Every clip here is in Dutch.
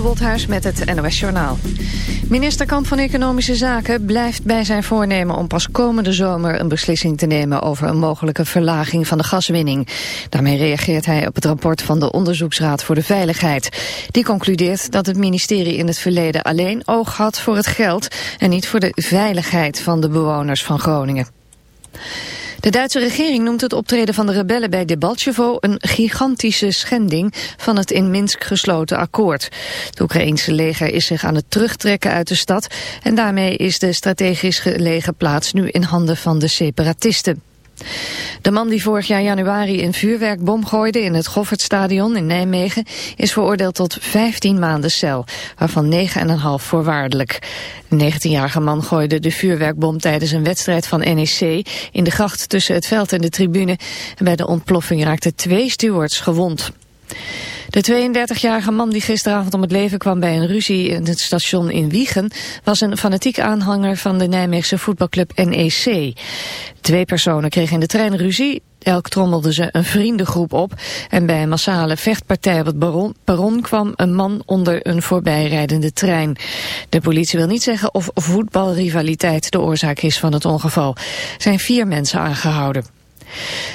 Femke Wolthuis met het NOS Journaal. Minister Kamp van Economische Zaken blijft bij zijn voornemen... om pas komende zomer een beslissing te nemen... over een mogelijke verlaging van de gaswinning. Daarmee reageert hij op het rapport van de Onderzoeksraad voor de Veiligheid. Die concludeert dat het ministerie in het verleden alleen oog had voor het geld... en niet voor de veiligheid van de bewoners van Groningen. De Duitse regering noemt het optreden van de rebellen bij Debaltjevo een gigantische schending van het in Minsk gesloten akkoord. Het Oekraïense leger is zich aan het terugtrekken uit de stad en daarmee is de strategisch gelegen plaats nu in handen van de separatisten. De man die vorig jaar januari een vuurwerkbom gooide in het Goffertstadion in Nijmegen is veroordeeld tot 15 maanden cel, waarvan 9,5 voorwaardelijk. De 19-jarige man gooide de vuurwerkbom tijdens een wedstrijd van NEC in de gracht tussen het veld en de tribune. Bij de ontploffing raakten twee stewards gewond. De 32-jarige man die gisteravond om het leven kwam bij een ruzie in het station in Wiegen was een fanatiek aanhanger van de Nijmeegse voetbalclub NEC. Twee personen kregen in de trein ruzie. Elk trommelde ze een vriendengroep op en bij een massale vechtpartij op het baron, perron kwam een man onder een voorbijrijdende trein. De politie wil niet zeggen of voetbalrivaliteit de oorzaak is van het ongeval. Er zijn vier mensen aangehouden.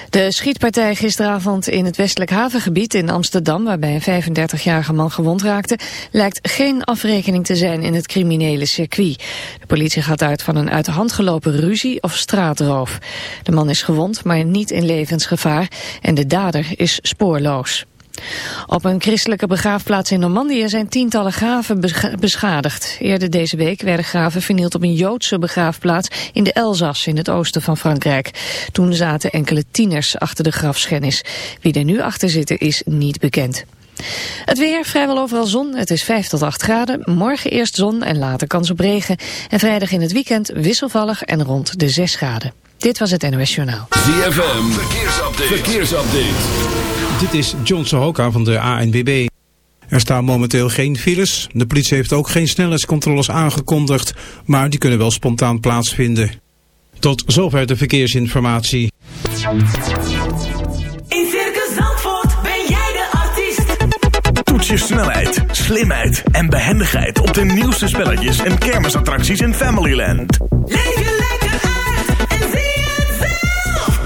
De schietpartij gisteravond in het westelijk havengebied in Amsterdam... waarbij een 35-jarige man gewond raakte... lijkt geen afrekening te zijn in het criminele circuit. De politie gaat uit van een uit de hand gelopen ruzie of straatroof. De man is gewond, maar niet in levensgevaar... en de dader is spoorloos. Op een christelijke begraafplaats in Normandië zijn tientallen graven beschadigd. Eerder deze week werden graven vernield op een Joodse begraafplaats in de Elzas in het oosten van Frankrijk. Toen zaten enkele tieners achter de grafschennis. Wie er nu achter zitten is niet bekend. Het weer, vrijwel overal zon. Het is 5 tot 8 graden. Morgen eerst zon en later kans op regen. En vrijdag in het weekend wisselvallig en rond de 6 graden. Dit was het NOS Journaal. ZFM, verkeersupdate. verkeersupdate. Dit is John Sohoka van de ANWB. Er staan momenteel geen files. De politie heeft ook geen snelheidscontroles aangekondigd, maar die kunnen wel spontaan plaatsvinden. Tot zover de verkeersinformatie. In Circus Zandvoort ben jij de artiest. Toets je snelheid, slimheid en behendigheid op de nieuwste spelletjes en kermisattracties in Familyland. Leef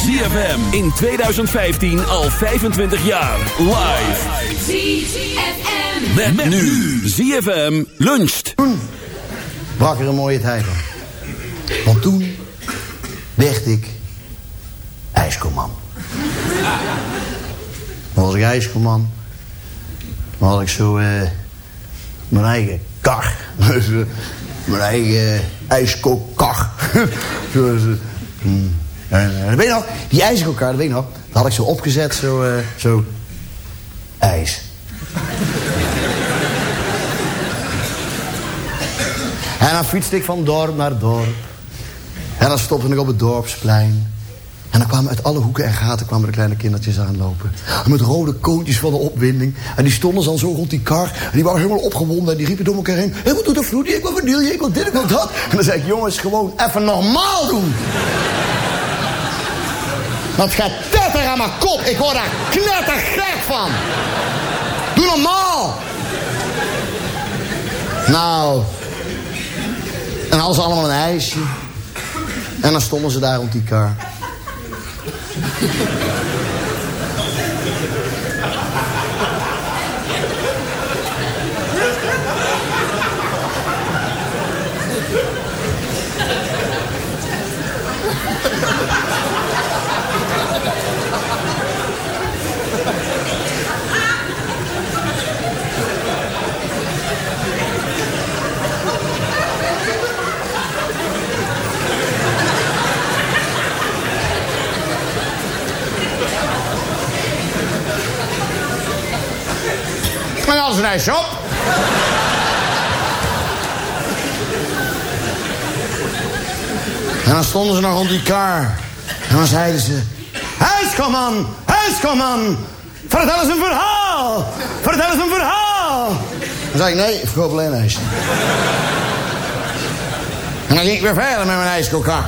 ZFM in 2015 al 25 jaar. Live. ZFM. Met, met nu. ZFM luncht. Toen brak er een mooie tijd aan. Want toen werd ik ijskomman. Dan was ik ijskomman. Dan had ik zo eh, mijn eigen kar. Mijn eigen uh, ijskookkar. Hmm. En, eh, weet je nog, die dat weet je nog. Dat had ik zo opgezet, zo, eh, zo ijs. en dan fietste ik van dorp naar dorp. En dan stopte ik op het dorpsplein. En dan kwamen uit alle hoeken en gaten kwamen de kleine kindertjes aanlopen. Met rode koontjes van de opwinding. En die stonden dan zo rond die kar. En die waren helemaal opgewonden. En die riepen door elkaar heen. Hé, wat doet de vloed? Ik wil vanille, ik wil dit, ik wil dat. En dan zei ik, jongens, gewoon even normaal doen. Wat gaat tetter aan mijn kop. Ik word daar knettergek van. Doe normaal. Nou. En hadden ze allemaal een ijsje. En dan stonden ze daar op die kar. fles op. en dan stonden ze nog rond die kar. En dan zeiden ze... Huiskoman, huiskoman, vertel eens een verhaal. Vertel eens een verhaal. Dan zei ik, nee, ik verkoop alleen ijs. en dan ging ik weer verder met mijn ijskoelkar.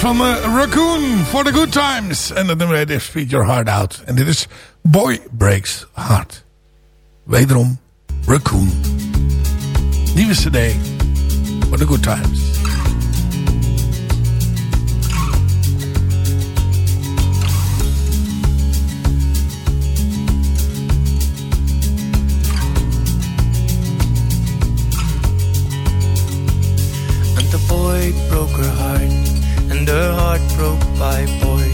Van eh, Raccoon for the Good Times. En het nummer heet is Feed Your Heart Out. En dit is Boy Breaks Heart. Wederom Raccoon. Nieuwe cd for the Good Times. Broke her heart, and her heart broke by boy.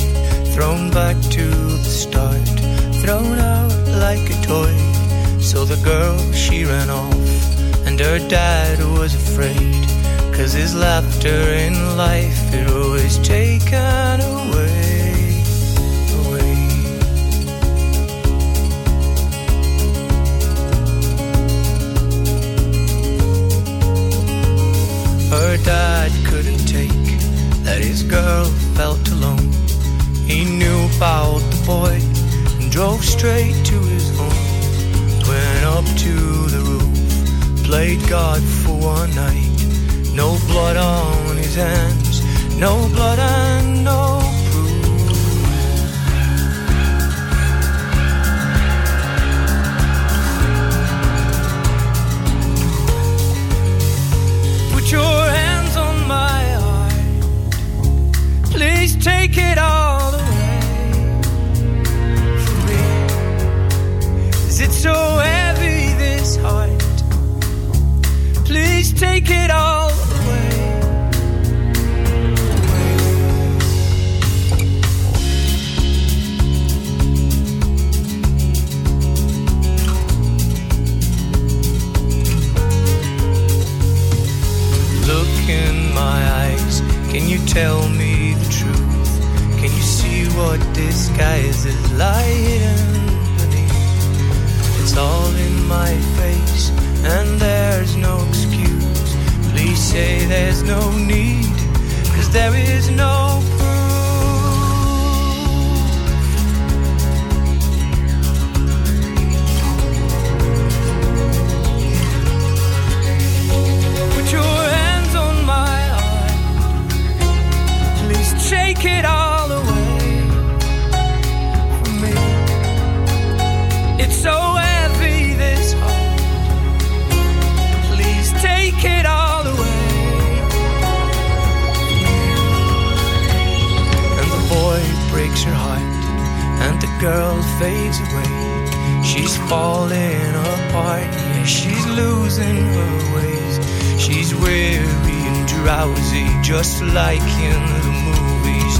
Thrown back to the start, thrown out like a toy. So the girl, she ran off, and her dad was afraid. Cause his laughter in life, it always taken away. Straight to his home. Went up to the roof, played God for one night. No blood on his hands, no blood and no proof. Put your hands on my heart. Please take it all Is it so heavy, this heart? Please take it all away. Look in my eyes. Can you tell me the truth? Can you see what disguises light underneath? It's all in my face, and there's no excuse. Please say there's no need, cause there is no proof. Put your hands on my heart. Please take it all girl fades away. She's falling apart, yeah, she's losing her ways. She's weary and drowsy, just like in the movies.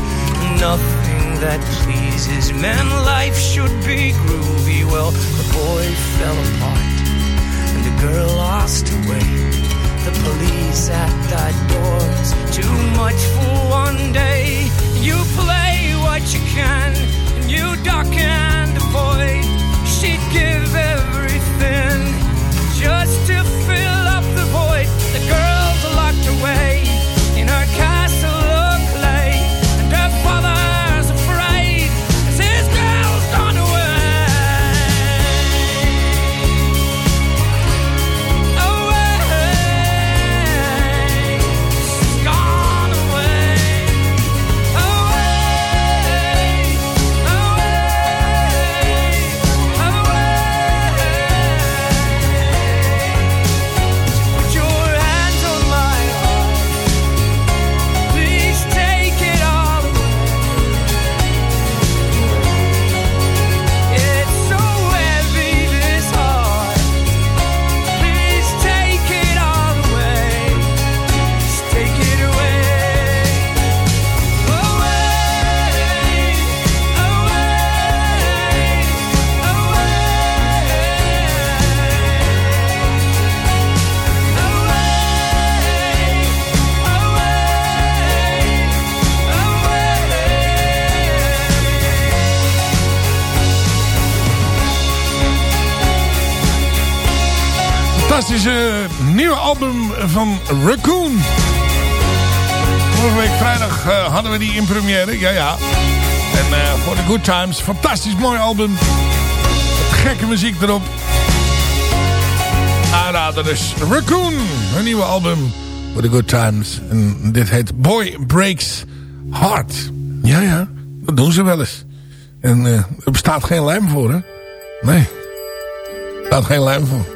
Nothing that pleases men, life should be groovy. Well, the boy fell apart, and the girl lost her way. The police at the doors, too much for one day. You play what you can, you duck and avoid. She'd give everything just to fill up the void. The girl's are locked away Fantastische nieuwe album van Raccoon. Vorige week vrijdag eh, hadden we die in première. Ja, ja. En eh voor The Good Times. Fantastisch mooi album. Gekke muziek erop. Aanrader dus. Raccoon. Een nieuwe album. For The Good Times. En dit heet Boy Breaks Heart. Ja, ja. Dat doen ze wel eens. En eh, er bestaat geen lijm voor, hè? Nee. Er bestaat geen lijm voor.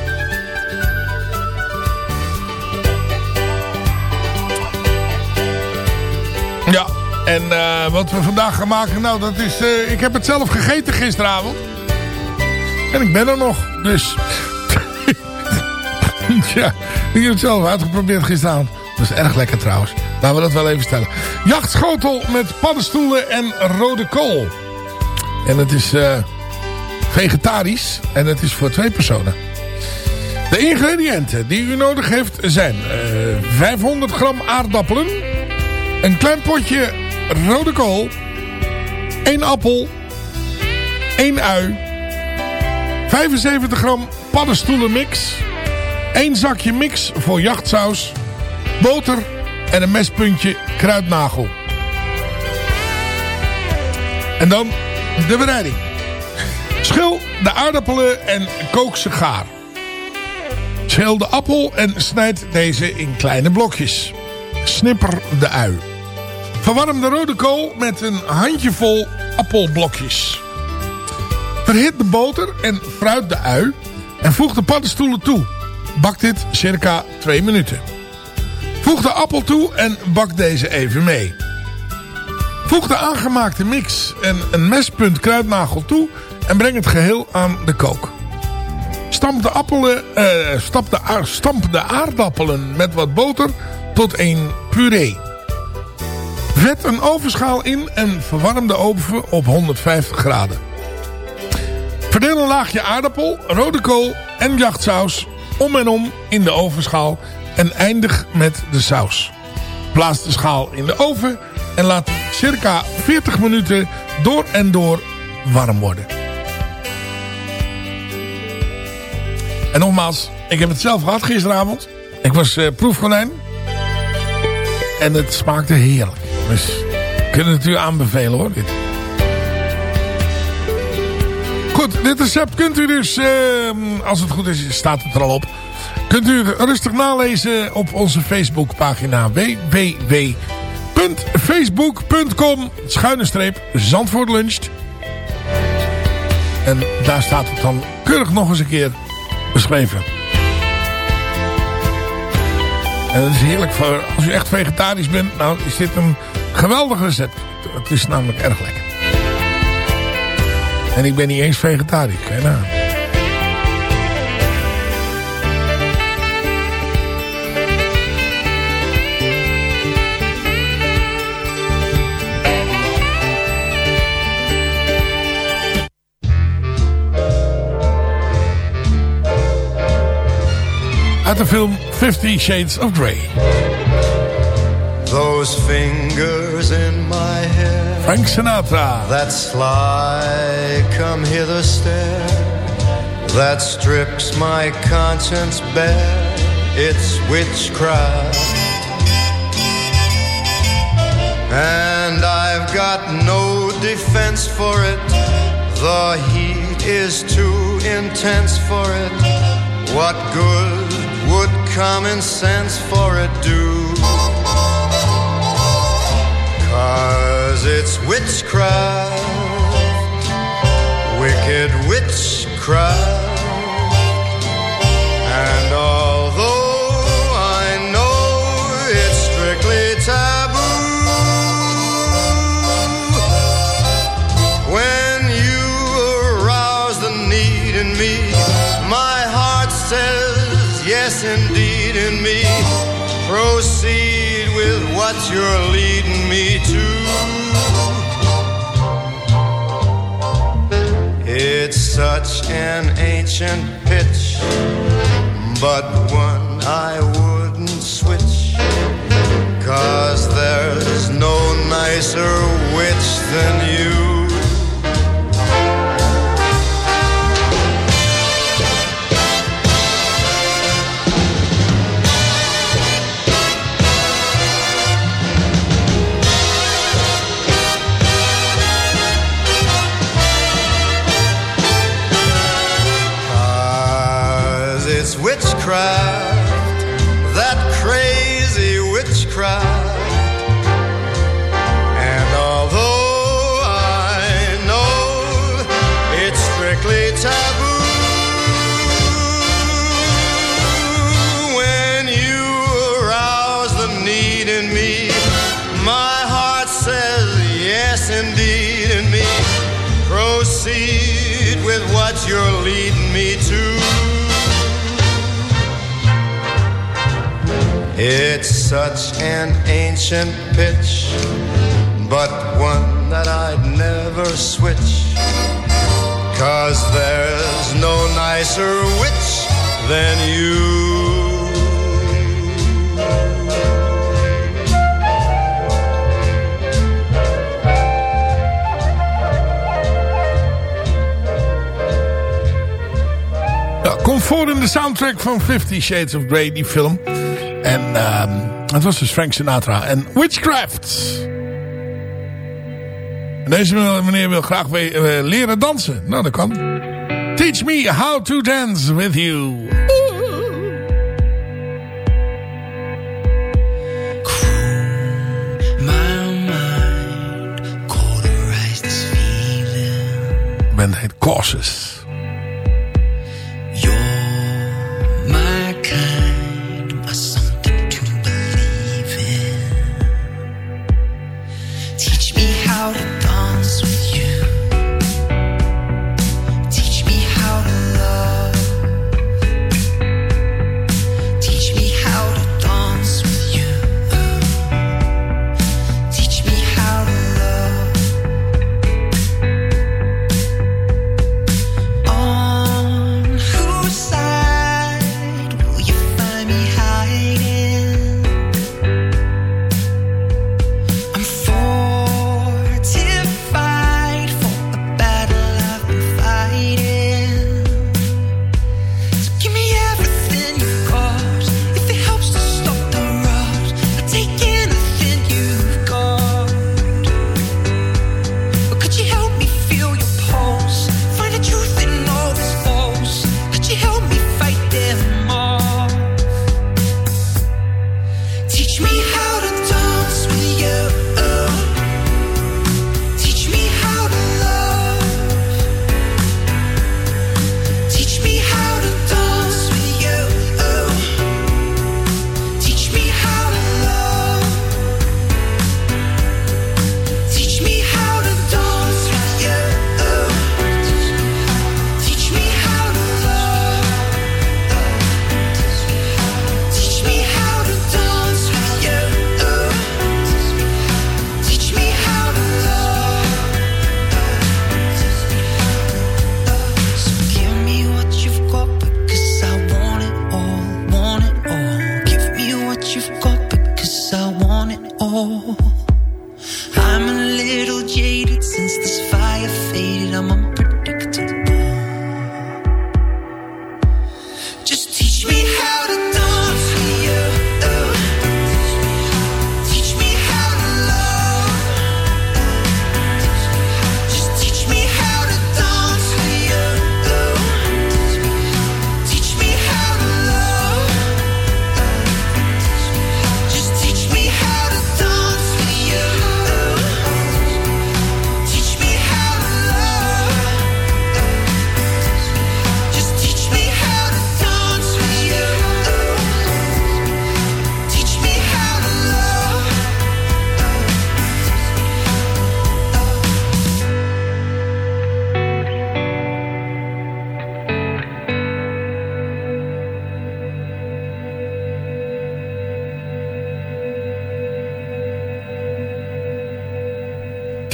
En eh, wat we vandaag gaan maken, nou dat is... eh, ik heb het zelf gegeten gisteravond. En ik ben er nog, dus... ja, ik heb het zelf uitgeprobeerd gisteravond. Dat is erg lekker trouwens. Laten we dat wel even stellen. Jachtschotel met paddenstoelen en rode kool. En het is eh, vegetarisch en het is voor twee personen. De ingrediënten die u nodig heeft zijn eh, 500 gram aardappelen, een klein potje rode kool, één appel, één ui, 75 gram paddenstoelenmix, één zakje mix voor jachtsaus, boter en een mespuntje kruidnagel. En dan de bereiding. Schil de aardappelen en kook ze gaar. Schil de appel en snijd deze in kleine blokjes. Snipper de ui. Verwarm de rode kool met een handjevol appelblokjes. Verhit de boter en fruit de ui en voeg de paddenstoelen toe. Bak dit circa 2 minuten. Voeg de appel toe en bak deze even mee. Voeg de aangemaakte mix en een mespunt kruidnagel toe en breng het geheel aan de kook. Stamp de, eh, de, stamp de aardappelen met wat boter tot een puree. Vet een ovenschaal in en verwarm de oven op 150 graden. Verdeel een laagje aardappel, rode kool en jachtsaus om en om in de ovenschaal en eindig met de saus. Plaats de schaal in de oven en laat circa 40 minuten door en door warm worden. En nogmaals, ik heb het zelf gehad gisteravond. Ik was eh, proefkonijn. En het smaakte heerlijk. Dus kan het u aanbevelen hoor. Dit. Goed, dit recept kunt u dus, eh, als het goed is, staat het er al op. Kunt u rustig nalezen op onze Facebookpagina www.facebook.com schuine streep. En daar staat het dan keurig nog eens een keer beschreven. En dat is heerlijk voor, als u echt vegetarisch bent, nou is dit een geweldig recept. Het is namelijk erg lekker. En ik ben niet eens vegetarisch, kijk nou. Uit de film Fifty Shades of Grey. Those fingers in my hair Frank Sinatra. that sly come hither stare that strips my conscience bare. It's witchcraft, and I've got no defense for it. The heat is too intense for it. What good would common sense for it do? Cause it's witchcraft, wicked witchcraft. yes Proceed with what you're leading me to. It's such an ancient pitch, but one I wouldn't switch. Cause there's no nicer witch than you. It's such an ancient pitch, but one that I'd never switch. Cause there's no nicer witch than you. Komt in de soundtrack van Fifty Shades of Grey, die film. En ehm het was dus Frank Sinatra en Witchcraft. En deze meneer wil graag we- eh, leren dansen. Nou, dat kan. Teach me how to dance with you. Band heet Causes.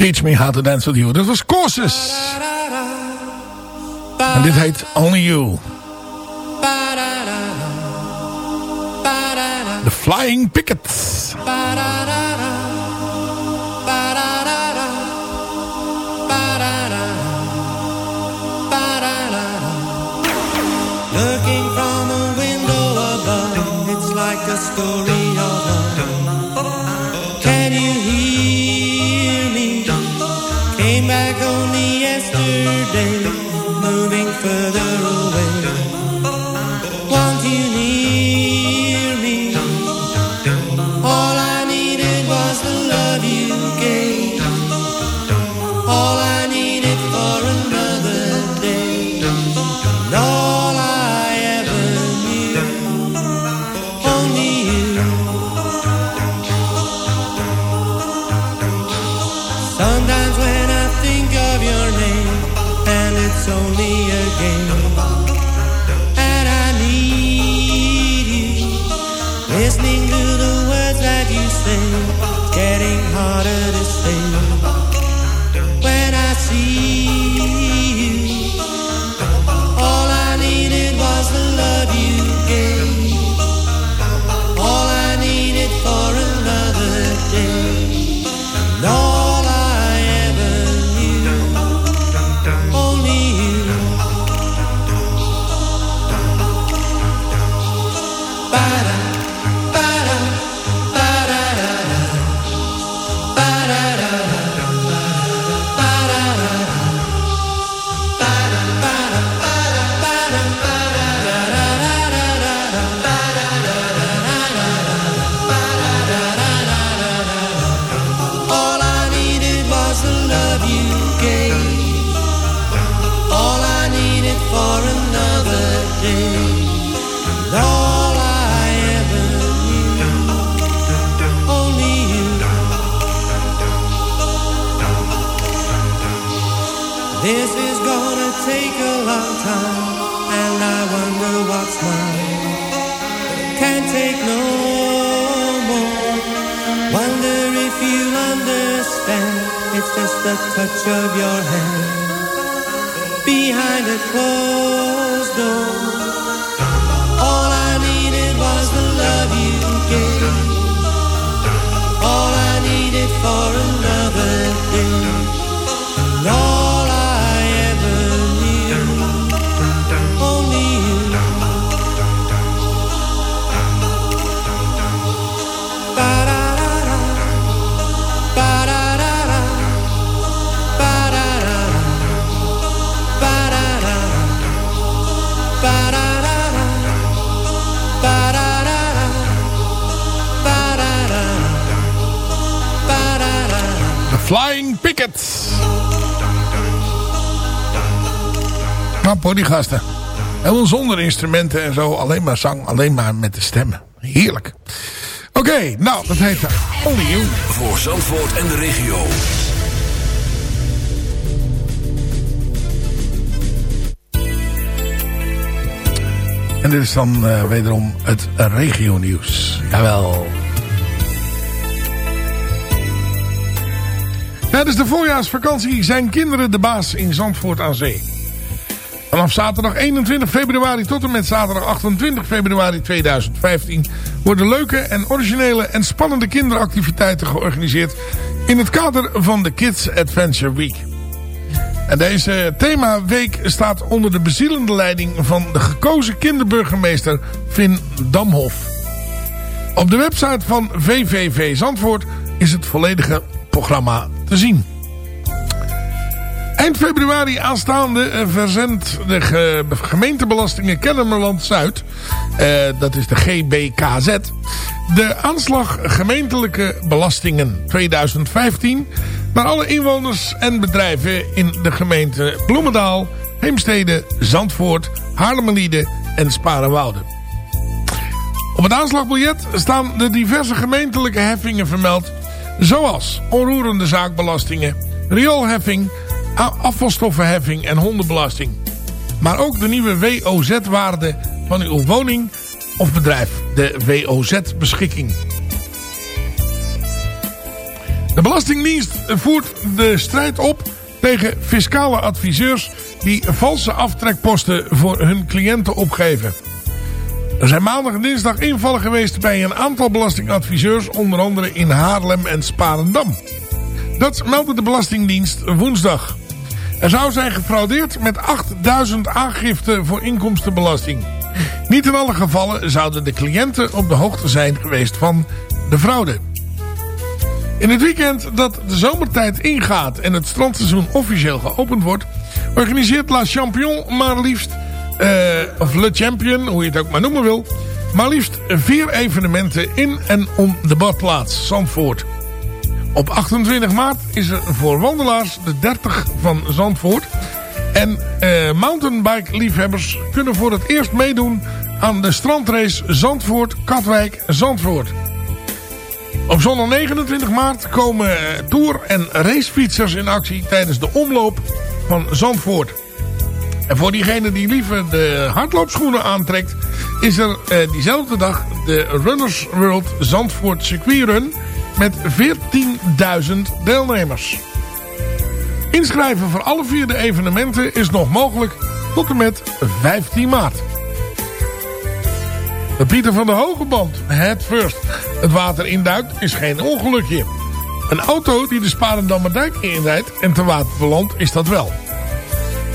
Teach Me How to Dance With You. Dat was Courses. En dit heet Only You. The Flying Pickets. Looking from a window above, it's like a story it's only a game, and I need you, listening to the words that you getting harder to say. Hoor, die gasten. Helemaal zonder instrumenten en zo. Alleen maar zang, alleen maar met de stemmen. Heerlijk. Oké, nou, dat heet Only You. Voor Zandvoort en de regio. En dit is dan eh, wederom het regio nieuws. Jawel. Tijdens de voorjaarsvakantie zijn kinderen de baas in Zandvoort aan Zee. Vanaf zaterdag 21 februari tot en met zaterdag 28 februari 2015 worden leuke en originele en spannende kinderactiviteiten georganiseerd in het kader van de Kids Adventure Week. En deze themaweek staat onder de bezielende leiding van de gekozen kinderburgemeester Vin Damhof. Op de website van VVV Zandvoort is het volledige programma te zien. Eind februari aanstaande eh, verzendt de ge- gemeentebelastingen Kennemerland Zuid, eh, dat is de GBKZ, de aanslag gemeentelijke belastingen 2015 naar alle inwoners en bedrijven in de gemeente Bloemendaal, Heemstede, Zandvoort, Haarlemmerliede en Sparenwoude. Op het aanslagbiljet staan de diverse gemeentelijke heffingen vermeld, zoals onroerende zaakbelastingen, rioolheffing, afvalstoffenheffing en hondenbelasting. Maar ook de nieuwe WOZ-waarde van uw woning of bedrijf, de WOZ-beschikking. De Belastingdienst voert de strijd op tegen fiscale adviseurs die valse aftrekposten voor hun cliënten opgeven. Er zijn maandag en dinsdag invallen geweest bij een aantal belastingadviseurs, onder andere in Haarlem en Sparendam. Dat meldde de Belastingdienst woensdag. Er zou zijn gefraudeerd met 8000 aangiften voor inkomstenbelasting. Niet in alle gevallen zouden de cliënten op de hoogte zijn geweest van de fraude. In het weekend dat de zomertijd ingaat en het strandseizoen officieel geopend wordt... organiseert La Champion maar liefst, eh, of Le Champion, hoe je het ook maar noemen wil... maar liefst vier evenementen in en om de badplaats Zandvoort. Op 28 maart is er voor wandelaars de 30 van Zandvoort... En eh, mountainbike-liefhebbers kunnen voor het eerst meedoen aan de strandrace Zandvoort-Katwijk-Zandvoort. Op zondag 29 maart komen eh, tour- en racefietsers in actie tijdens de omloop van Zandvoort. En voor diegene die liever de hardloopschoenen aantrekt... is er eh, diezelfde dag de Runners World Zandvoort Circuitrun met 14.000 deelnemers. Inschrijven voor alle vier de evenementen is nog mogelijk tot en met 15 maart. De Pieter van de Hogeband, het first, het water induikt, is geen ongelukje. Een auto die de Sparendammerdijk inrijdt en te water belandt, is dat wel.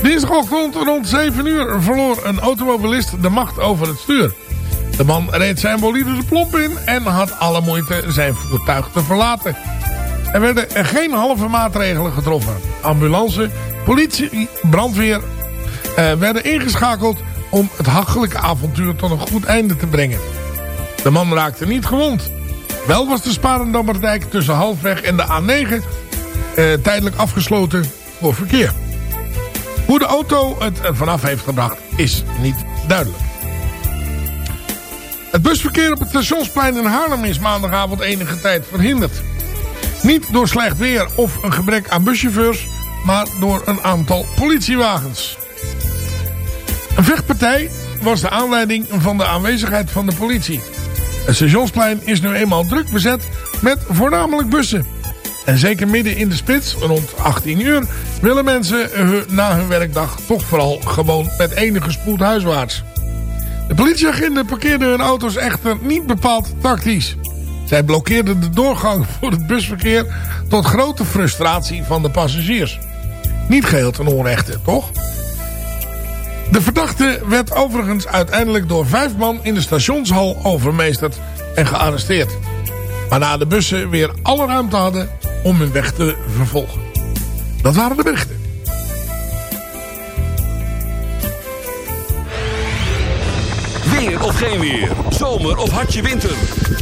Dinsdagochtend rond 7 uur verloor een automobilist de macht over het stuur. De man reed zijn bolide de plomp in en had alle moeite zijn voertuig te verlaten. Er werden geen halve maatregelen getroffen. Ambulance, politie, brandweer eh, werden ingeschakeld om het hachelijke avontuur tot een goed einde te brengen. De man raakte niet gewond. Wel was de Sparendammerdijk tussen Halfweg en de A9 eh, tijdelijk afgesloten voor verkeer. Hoe de auto het er vanaf heeft gebracht is niet duidelijk. Het busverkeer op het stationsplein in Haarlem is maandagavond enige tijd verhinderd. Niet door slecht weer of een gebrek aan buschauffeurs, maar door een aantal politiewagens. Een vechtpartij was de aanleiding van de aanwezigheid van de politie. Het stationsplein is nu eenmaal druk bezet met voornamelijk bussen. En zeker midden in de spits, rond 18 uur, willen mensen na hun werkdag toch vooral gewoon met enige spoed huiswaarts. De politieagenten parkeerden hun auto's echter niet bepaald tactisch. Zij blokkeerden de doorgang voor het busverkeer tot grote frustratie van de passagiers. Niet geheel ten onrechte, toch? De verdachte werd overigens uiteindelijk door vijf man in de stationshal overmeesterd en gearresteerd. Waarna de bussen weer alle ruimte hadden om hun weg te vervolgen. Dat waren de berichten. Weer of geen weer. Zomer of hartje winter.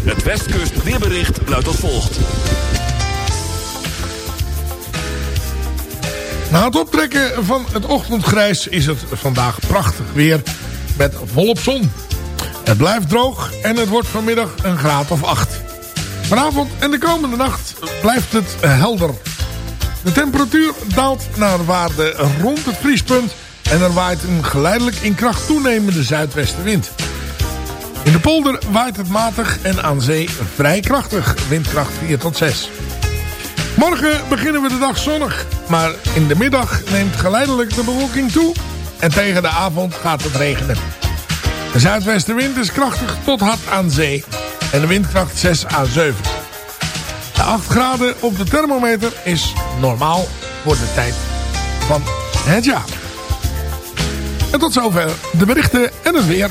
Het Westkust weerbericht luidt als volgt. Na het optrekken van het ochtendgrijs is het vandaag prachtig weer met volop zon. Het blijft droog en het wordt vanmiddag een graad of 8. Vanavond en de komende nacht blijft het helder. De temperatuur daalt naar waarde rond het vriespunt en er waait een geleidelijk in kracht toenemende zuidwestenwind. In de polder waait het matig en aan zee vrij krachtig, windkracht 4 tot 6. Morgen beginnen we de dag zonnig, maar in de middag neemt geleidelijk de bewolking toe en tegen de avond gaat het regenen. De zuidwestenwind is krachtig tot hard aan zee en de windkracht 6 à 7. De 8 graden op de thermometer is normaal voor de tijd van het jaar. En tot zover de berichten en het weer.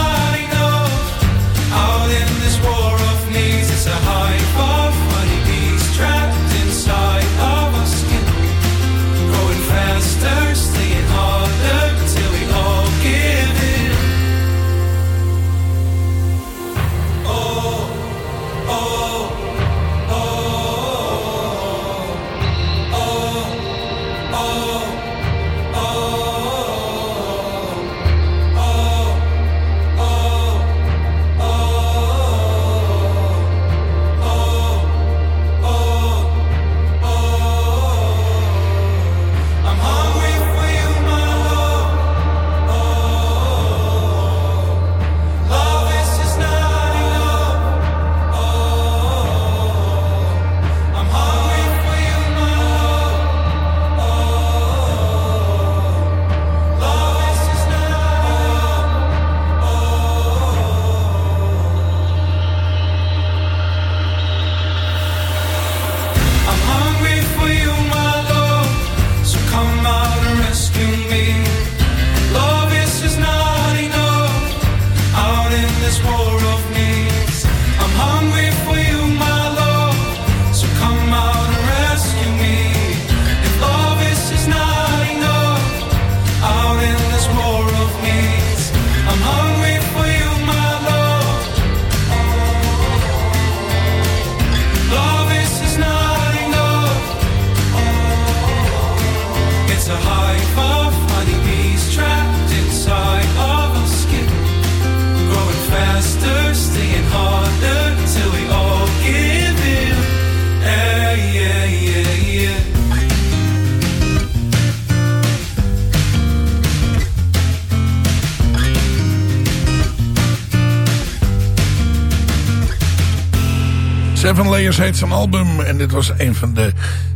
Seven Layers heet zijn album. En dit was een van de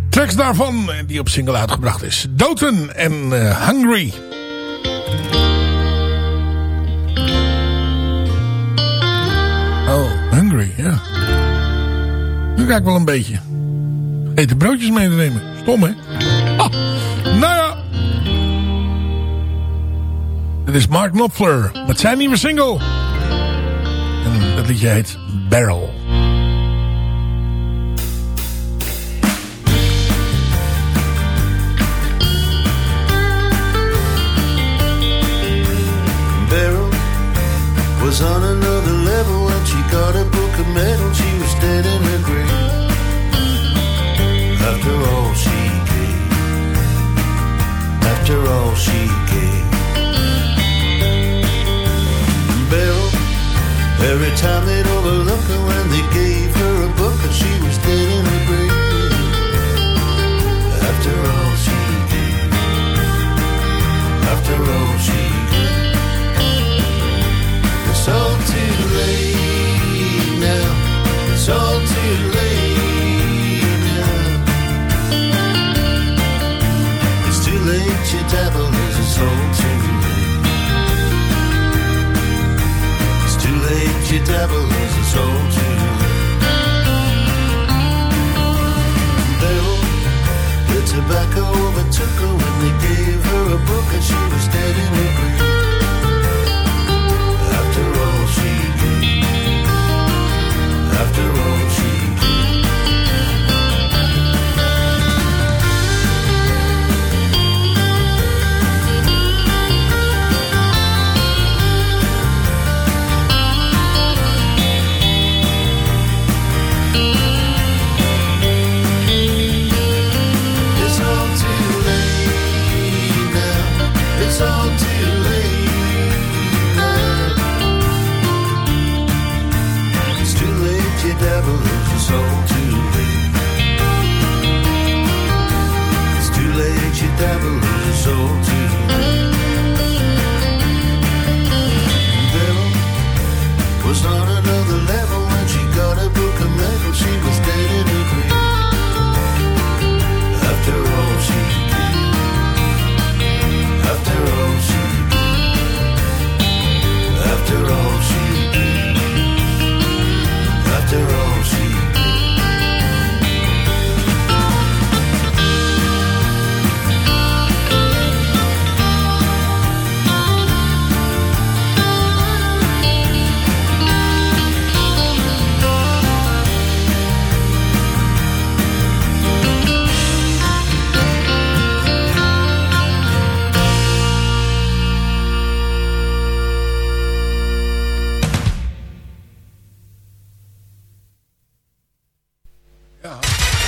tracks daarvan die op single uitgebracht is. Doten en eh, Hungry. Oh, Hungry, ja. Nu ga ik wel een beetje. Eten broodjes mee te nemen. Stom, hè? Ah, nou ja. Dit is Mark Knopfler met zijn nieuwe single. En dat liedje heet Barrel. she gave. Bill, every time they'd overlook her when they gave her a book and she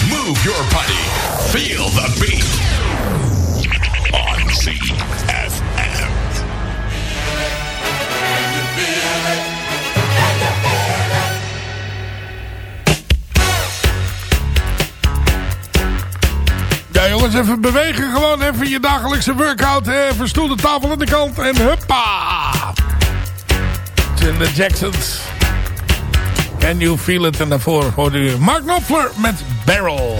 Move your body. Feel the beat. On CFM. Ja jongens, even bewegen. Gewoon even je dagelijkse workout. Even stoel de tafel aan de kant. En huppa. Het zijn de Jacksons. Can you feel it? En daarvoor hoorde u Mark Knopfler met Barrel.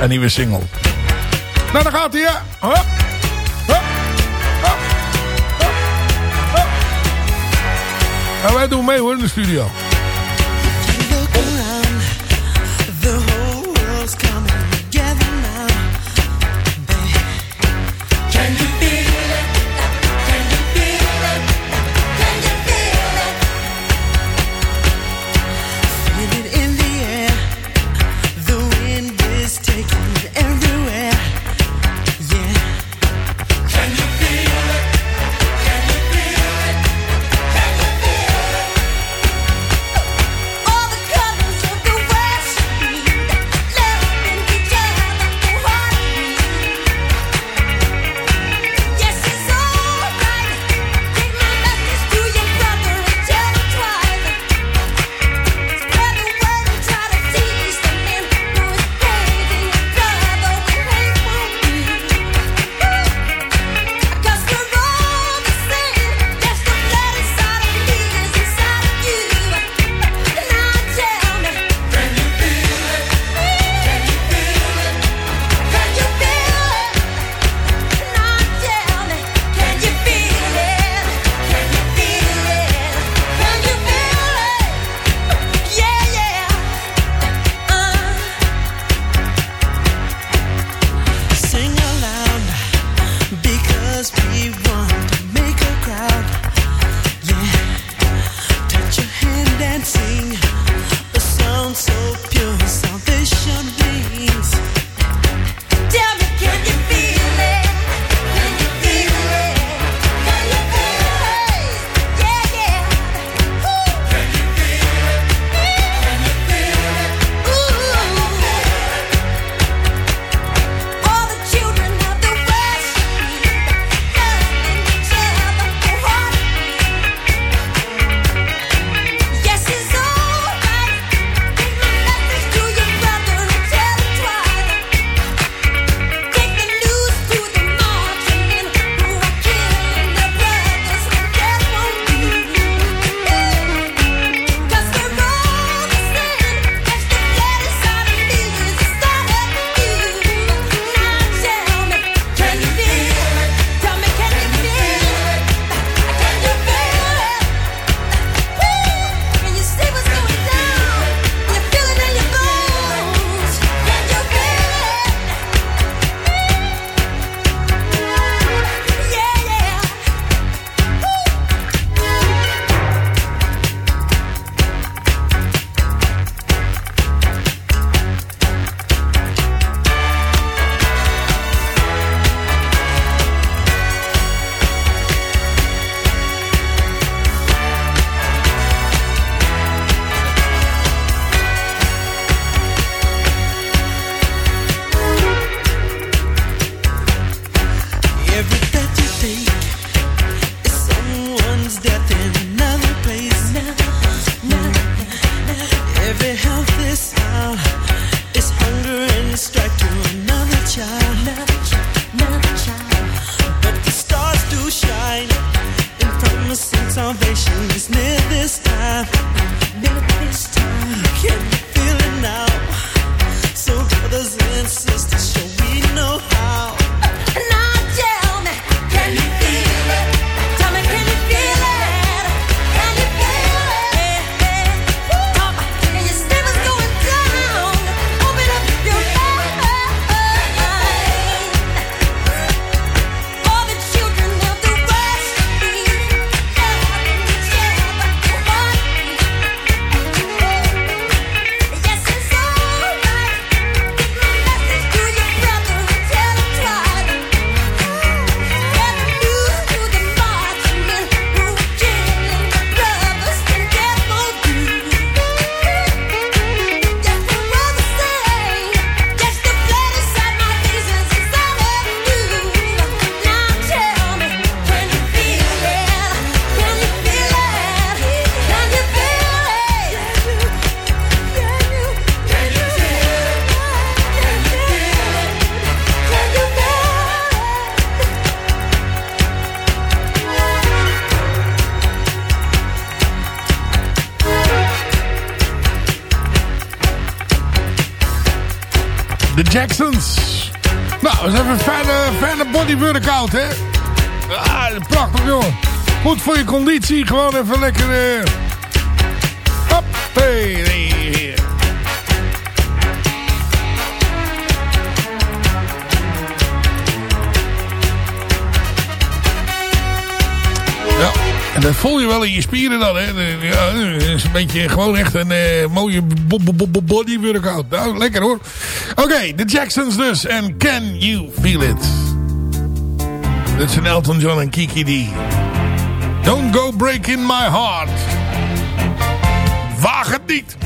Een nieuwe single. Nou, daar gaat hij, ja. Hup. Nou, wij doen mee hoor in de studio. Body workout, hè. Ah, prachtig, jongen. Goed voor je conditie. Gewoon even lekker... eh Hop, hey, hey, hey. Ja, en dat voel je wel in je spieren dan, hè. Ja, het is een beetje gewoon echt een eh, mooie bo- bo- bo- bo- body workout. Nou, lekker hoor. Oké, de Jacksons dus. En Can You Feel It? Dit zijn Elton John en Kiki D. Don't go breaking my heart. Waag het niet.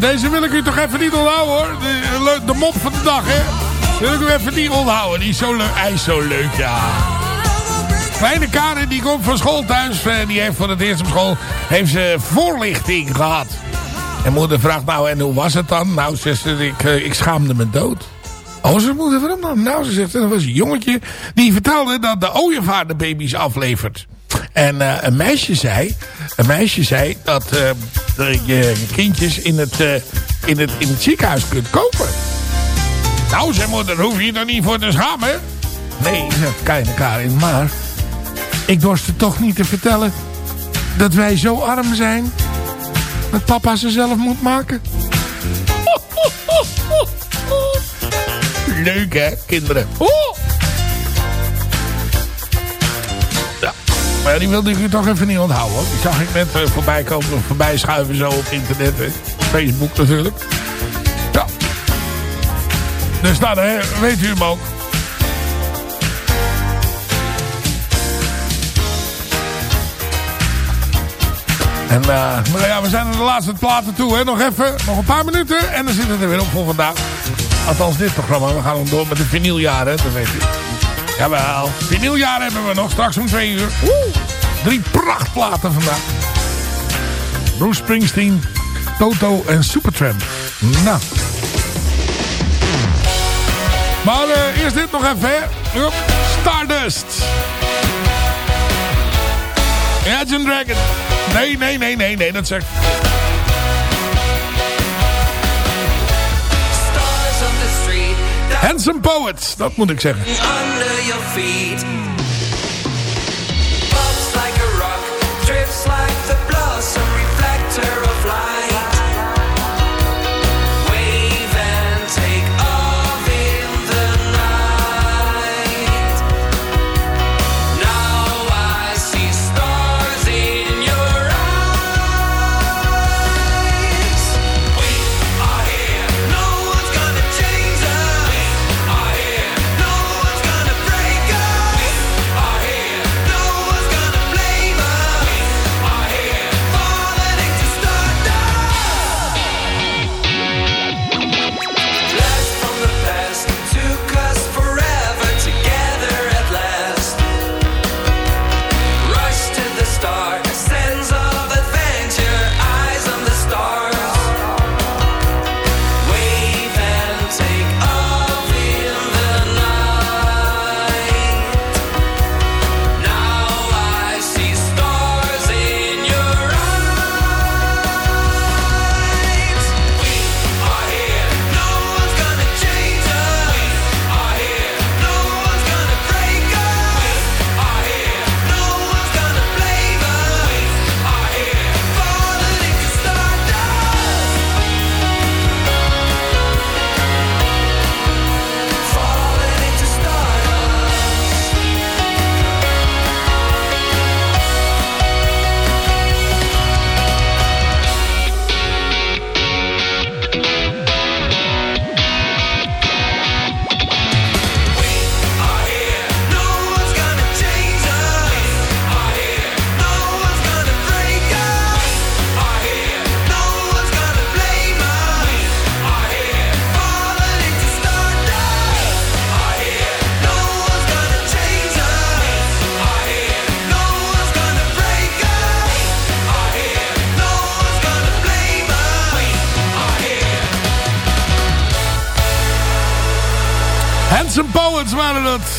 Deze wil ik u toch even niet onthouden hoor. De, le- de mop van de dag hè. Wil ik u even niet onthouden. Die is zo leuk. Hij is zo leuk ja. Kleine Karin die komt van school thuis. eh, Die heeft voor het eerst op school heeft ze voorlichting gehad. En moeder vraagt nou en hoe was het dan? Nou ze ik, eh, ik schaamde me dood. Oh, ze moeten waarom dan? Nou, ze zegt, er was een jongetje die vertelde dat de ooievaar de baby's aflevert. En eh, een meisje zei, een meisje zei dat eh, dat je kindjes in het, eh, in, het, in het ziekenhuis kunt kopen. Nou, zei moeder, hoef je er niet voor te schamen. Nee, zegt Keine Karin, maar ik dorste toch niet te vertellen dat wij zo arm zijn dat papa ze zelf moet maken. Leuk hè, kinderen. Oh. Maar die wilde ik u toch even niet onthouden. Hoor. Die zag ik net eh, voorbij komen, voorbij schuiven zo op internet. Hè. Facebook natuurlijk. Ja. Dus nou, dan hè, weet u hem ook. En maar ja, we zijn aan de laatste platen toe. Hè. Nog even, nog een paar minuten. En dan zit het er weer op voor vandaag. Althans dit programma. We gaan ook door met de vinyljaren. Dat weet u. Jawel. Vinyljaren hebben we nog. Straks om twee uur. Woe! Drie prachtplaten vandaag. Bruce Springsteen, Toto en Supertramp. Nou. Maar eh, eerst dit nog even. Hè. Stardust. Imagine Dragon. Nee, nee, nee, nee, nee, dat zegt... Stars Handsome Poets, dat moet ik zeggen.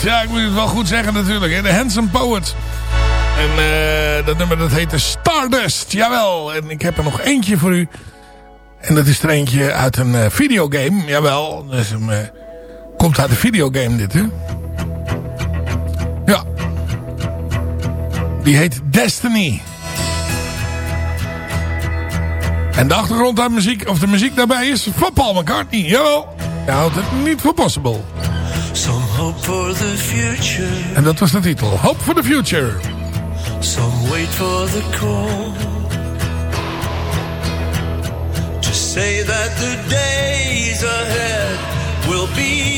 Ja, ik moet het wel goed zeggen natuurlijk. De Handsome Poets. En eh, dat nummer dat heette Stardust. Jawel. En ik heb er nog eentje voor u. En dat is er eentje uit een eh, videogame. Jawel. Dus hem, eh, komt uit een videogame dit, hè? Ja. Die heet Destiny. En de achtergrond aan muziek, of de muziek daarbij is van Paul McCartney. Jawel. Hij houdt het niet voor possible. Some hope for the future. En dat was de titel. Hope for the Future. Some wait for the call to say that the days ahead will be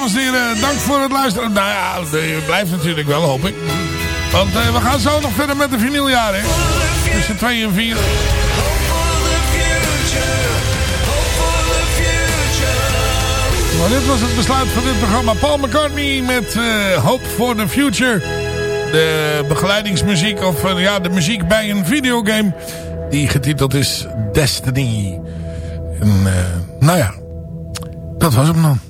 Dames en heren, dank voor het luisteren. Nou ja, je blijft natuurlijk wel, hoop ik. Want eh, we gaan zo nog verder met de vinyljaren. Tussen 2 en 4. Maar dit was het besluit van dit programma. Paul McCartney met eh, Hope for the Future. De begeleidingsmuziek, of eh, ja, de muziek bij een videogame. Die getiteld is Destiny. En nou ja, dat was hem dan.